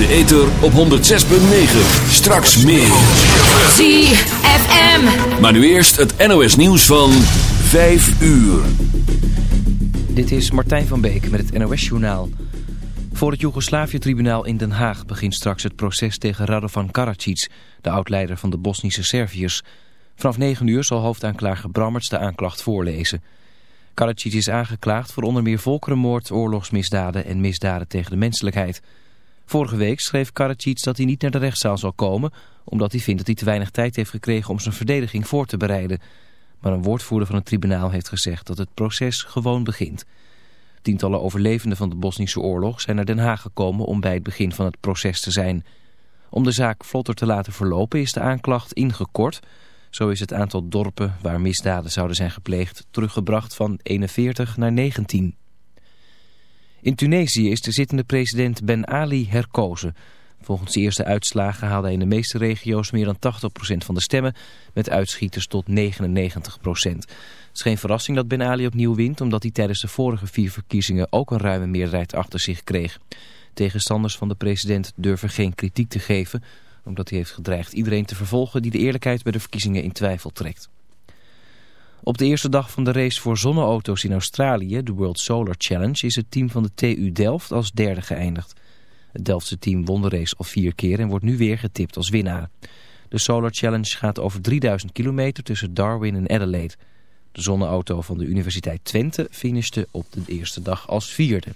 de ether op 106.9. Straks meer. ZFM. Maar nu eerst het NOS nieuws van 5 uur. Dit is Martijn van Beek met het NOS-journaal. Voor het Joegoslavië-tribunaal in Den Haag begint straks het proces tegen Radovan Karadzic, de oud-leider van de Bosnische Serviërs. Vanaf 9 uur zal hoofdaanklager Brammerts de aanklacht voorlezen. Karadzic is aangeklaagd voor onder meer volkerenmoord, oorlogsmisdaden en misdaden tegen de menselijkheid. Vorige week schreef Karadzic dat hij niet naar de rechtszaal zal komen... omdat hij vindt dat hij te weinig tijd heeft gekregen om zijn verdediging voor te bereiden. Maar een woordvoerder van het tribunaal heeft gezegd dat het proces gewoon begint. Tientallen overlevenden van de Bosnische oorlog zijn naar Den Haag gekomen om bij het begin van het proces te zijn. Om de zaak vlotter te laten verlopen is de aanklacht ingekort... Zo is het aantal dorpen waar misdaden zouden zijn gepleegd teruggebracht van 41 naar 19. In Tunesië is de zittende president Ben Ali herkozen. Volgens de eerste uitslagen haalde hij in de meeste regio's meer dan 80% van de stemmen, met uitschieters tot 99%. Het is geen verrassing dat Ben Ali opnieuw wint, omdat hij tijdens de vorige vier verkiezingen ook een ruime meerderheid achter zich kreeg. Tegenstanders van de president durven geen kritiek te geven, omdat hij heeft gedreigd iedereen te vervolgen die de eerlijkheid bij de verkiezingen in twijfel trekt. Op de eerste dag van de race voor zonneauto's in Australië, de World Solar Challenge, is het team van de TU Delft als derde geëindigd. Het Delftse team won de race al vier keer en wordt nu weer getipt als winnaar. De Solar Challenge gaat over 3000 kilometer tussen Darwin en Adelaide. De zonneauto van de Universiteit Twente finishte op de eerste dag als vierde.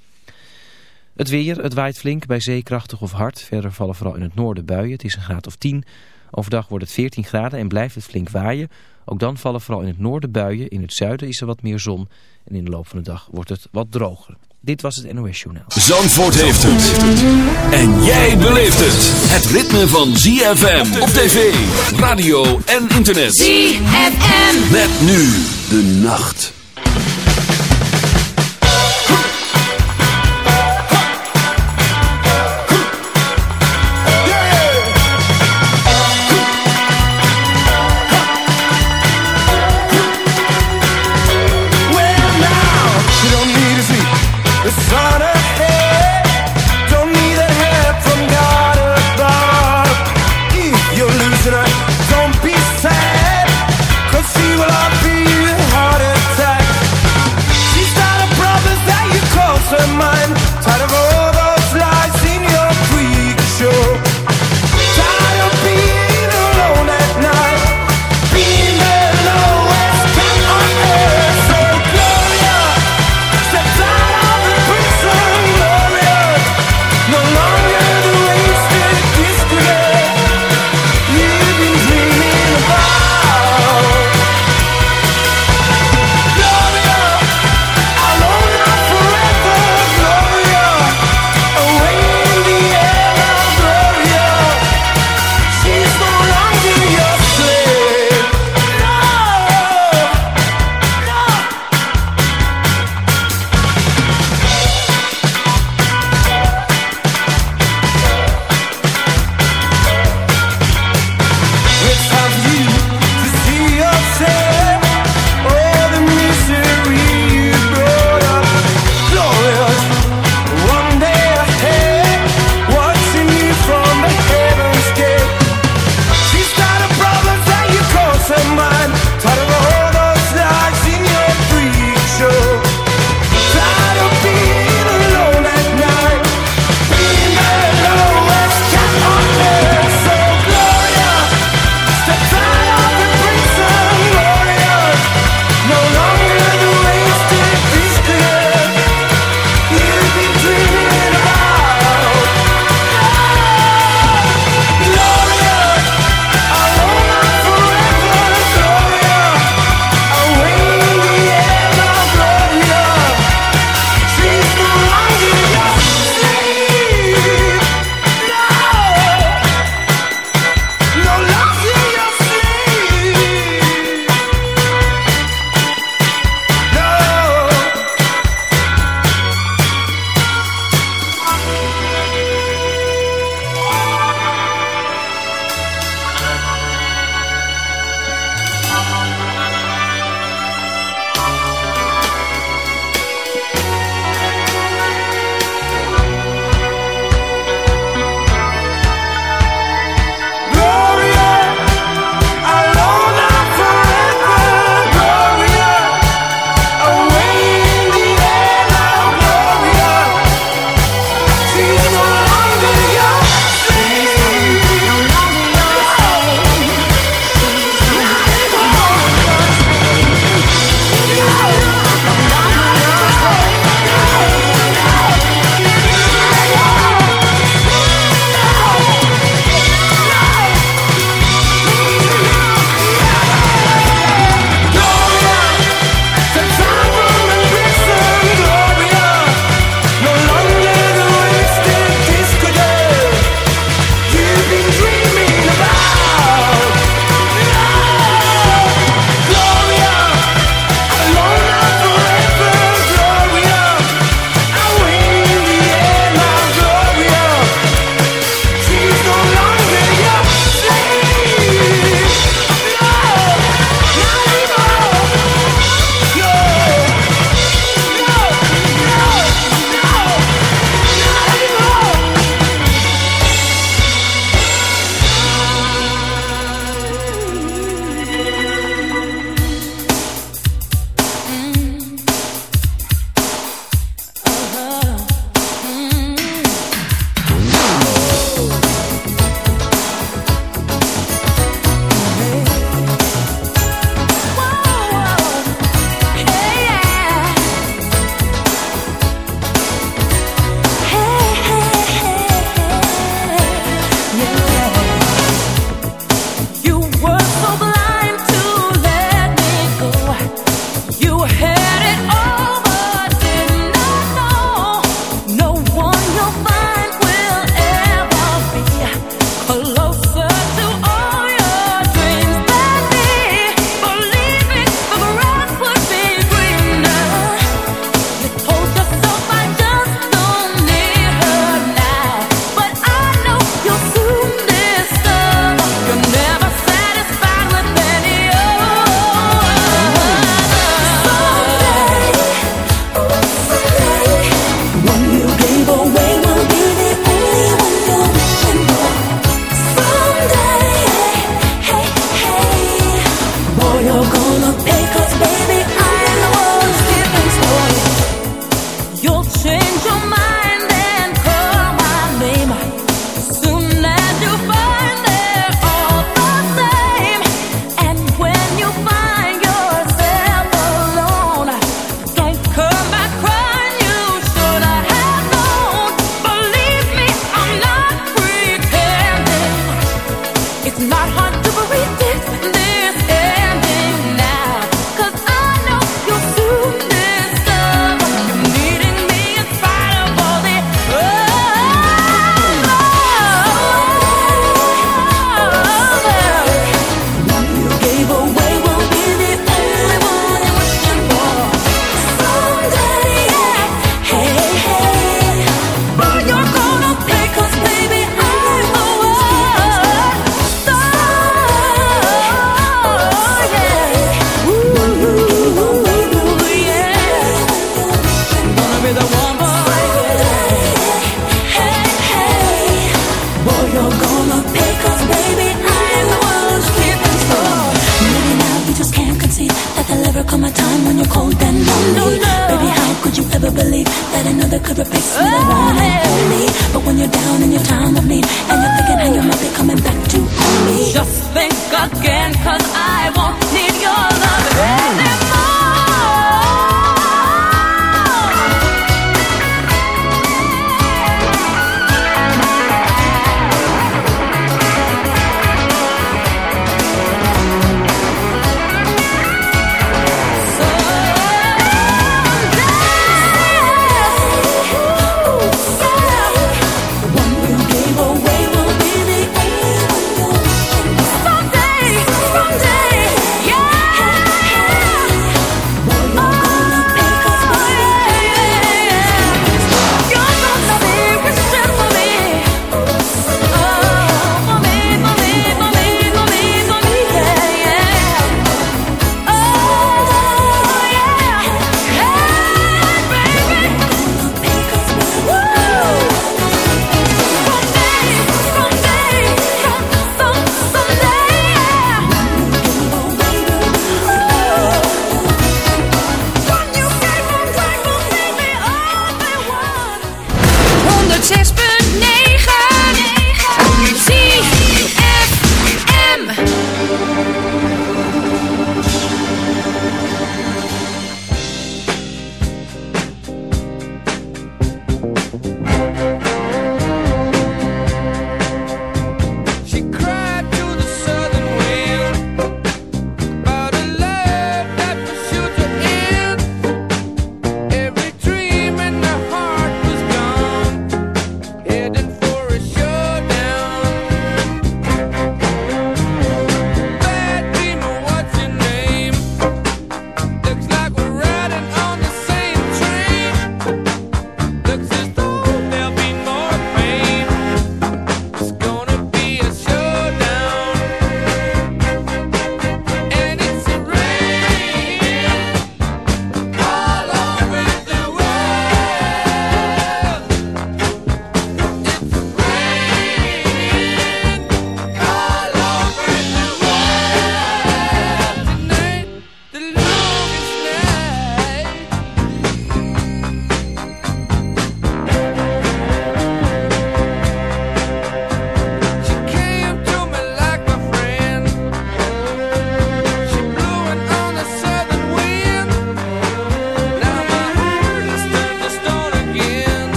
Het weer, het waait flink, bij zee krachtig of hard. Verder vallen vooral in het noorden buien. Het is een graad of 10. Overdag wordt het 14 graden en blijft het flink waaien. Ook dan vallen vooral in het noorden buien. In het zuiden is er wat meer zon. En in de loop van de dag wordt het wat droger. Dit was het NOS Journaal. Zandvoort heeft het. En jij beleeft het. Het ritme van ZFM op tv, radio en internet. ZFM. Met nu de nacht.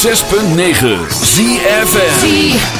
106.9 ZFM.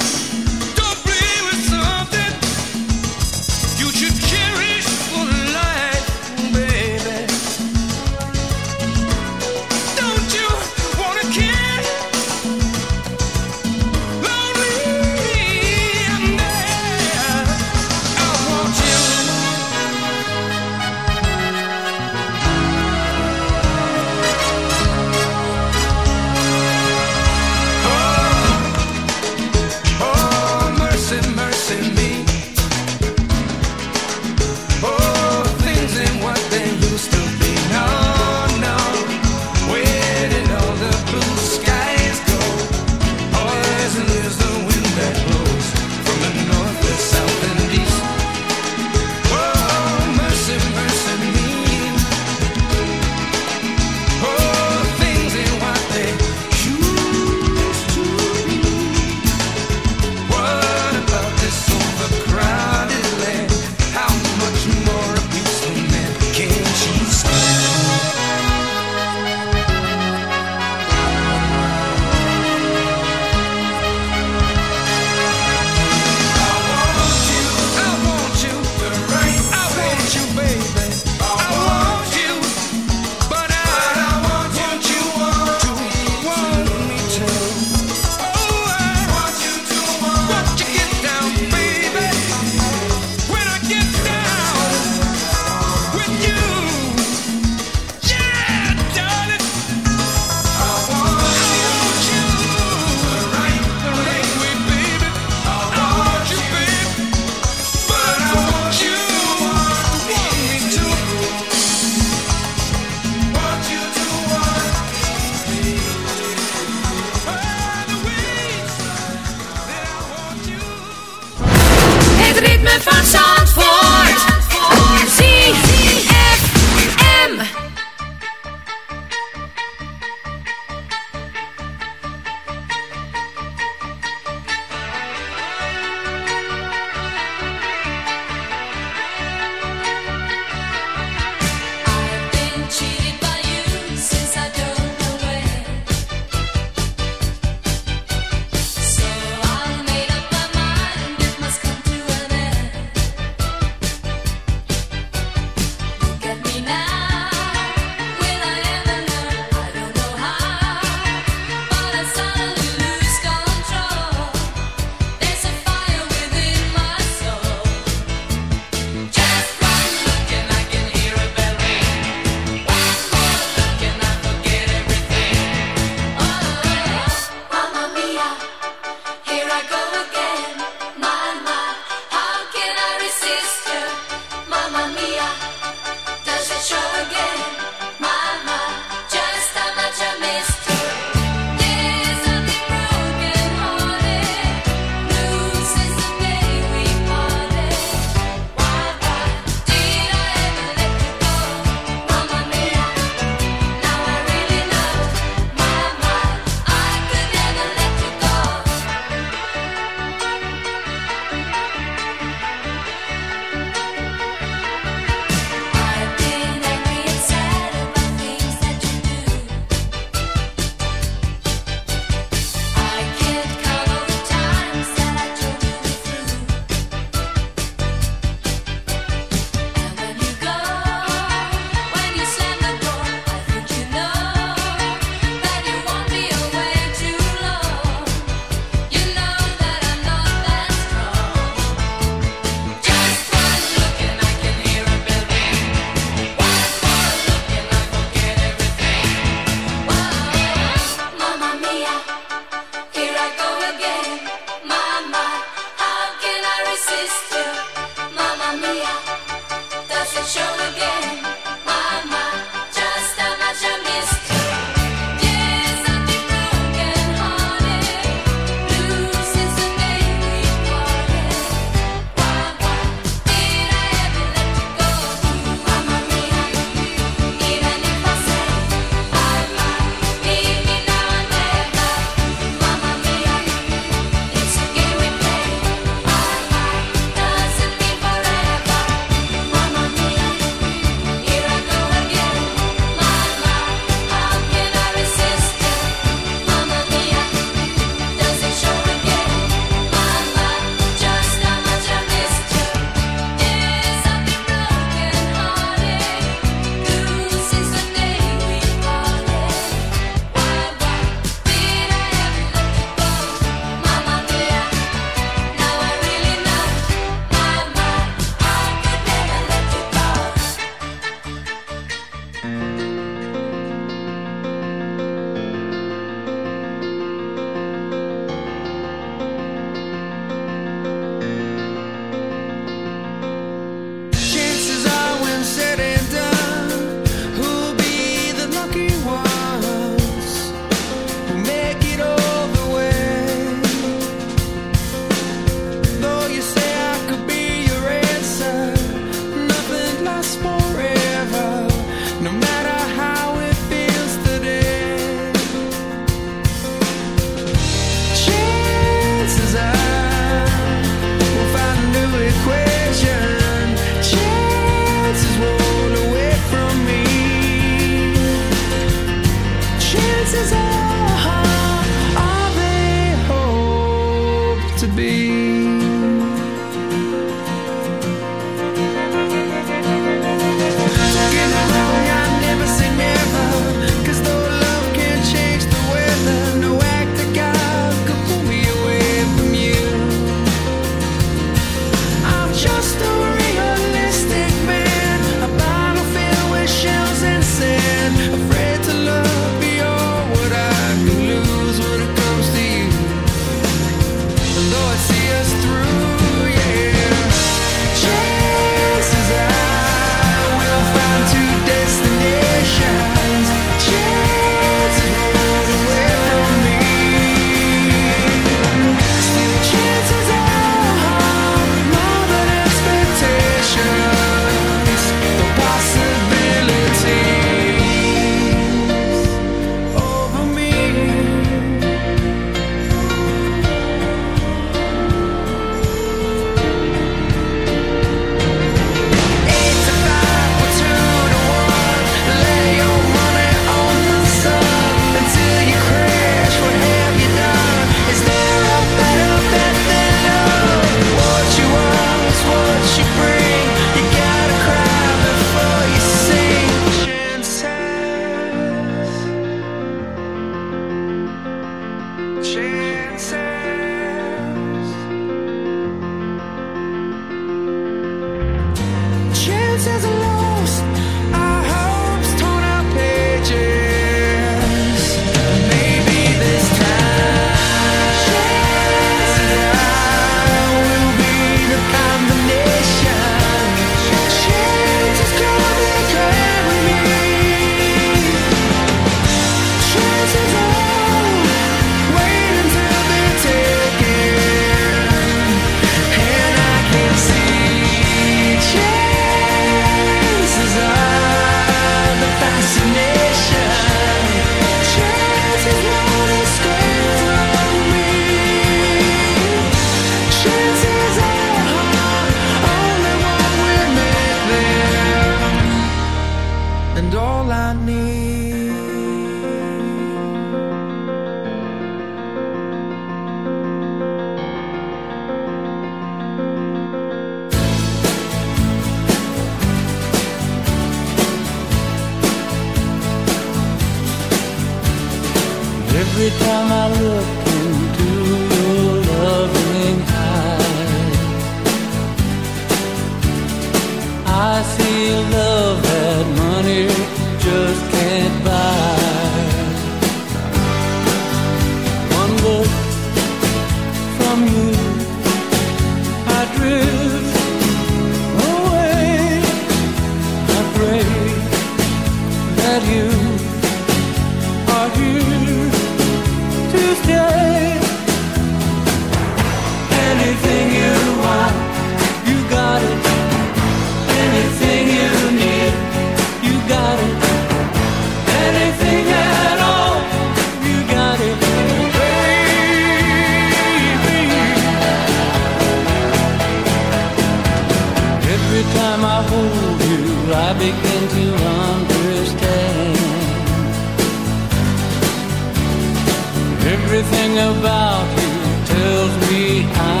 Everything about you tells me I'm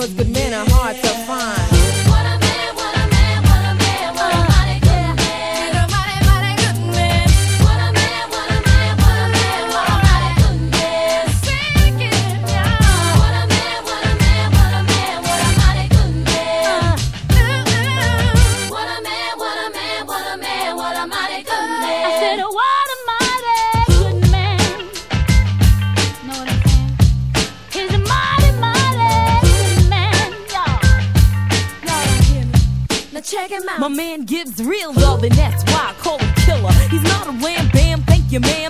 Records. the your man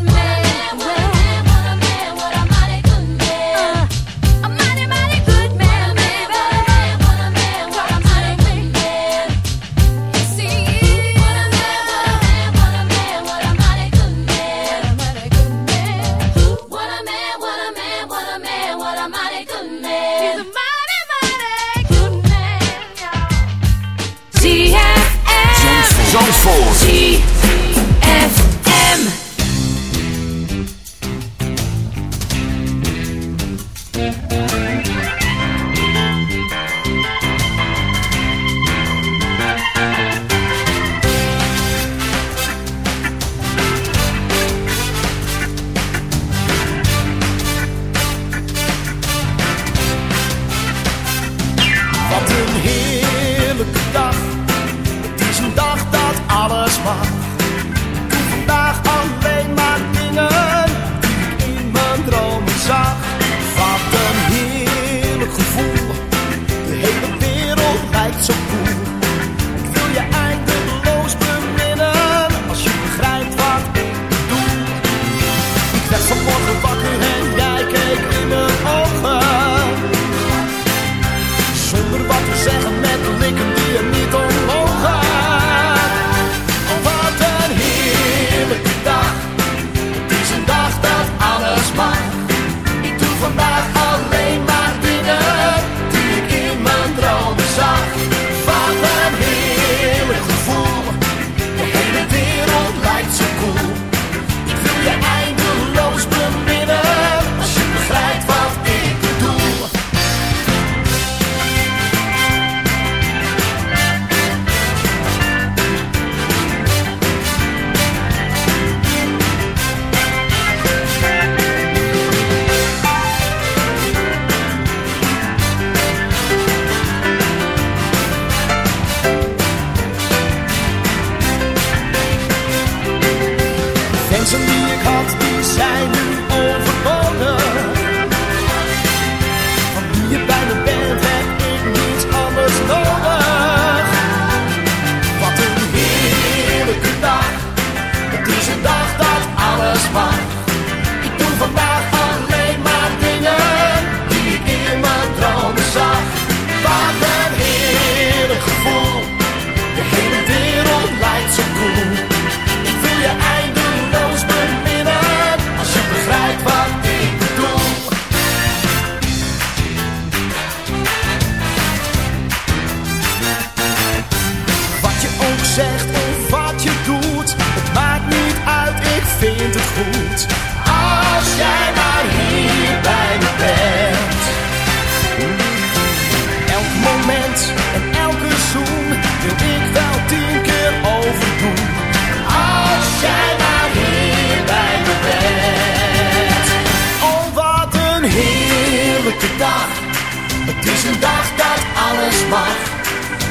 het is een dag dat alles mag.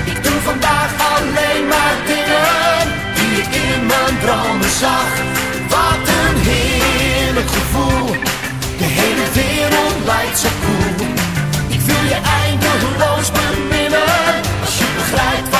Ik doe vandaag alleen maar dingen die ik in mijn dromen zag. Wat een heerlijk gevoel, de hele wereld lijkt zo koel. Ik wil je eindeloos beminnen, als je begrijpt wat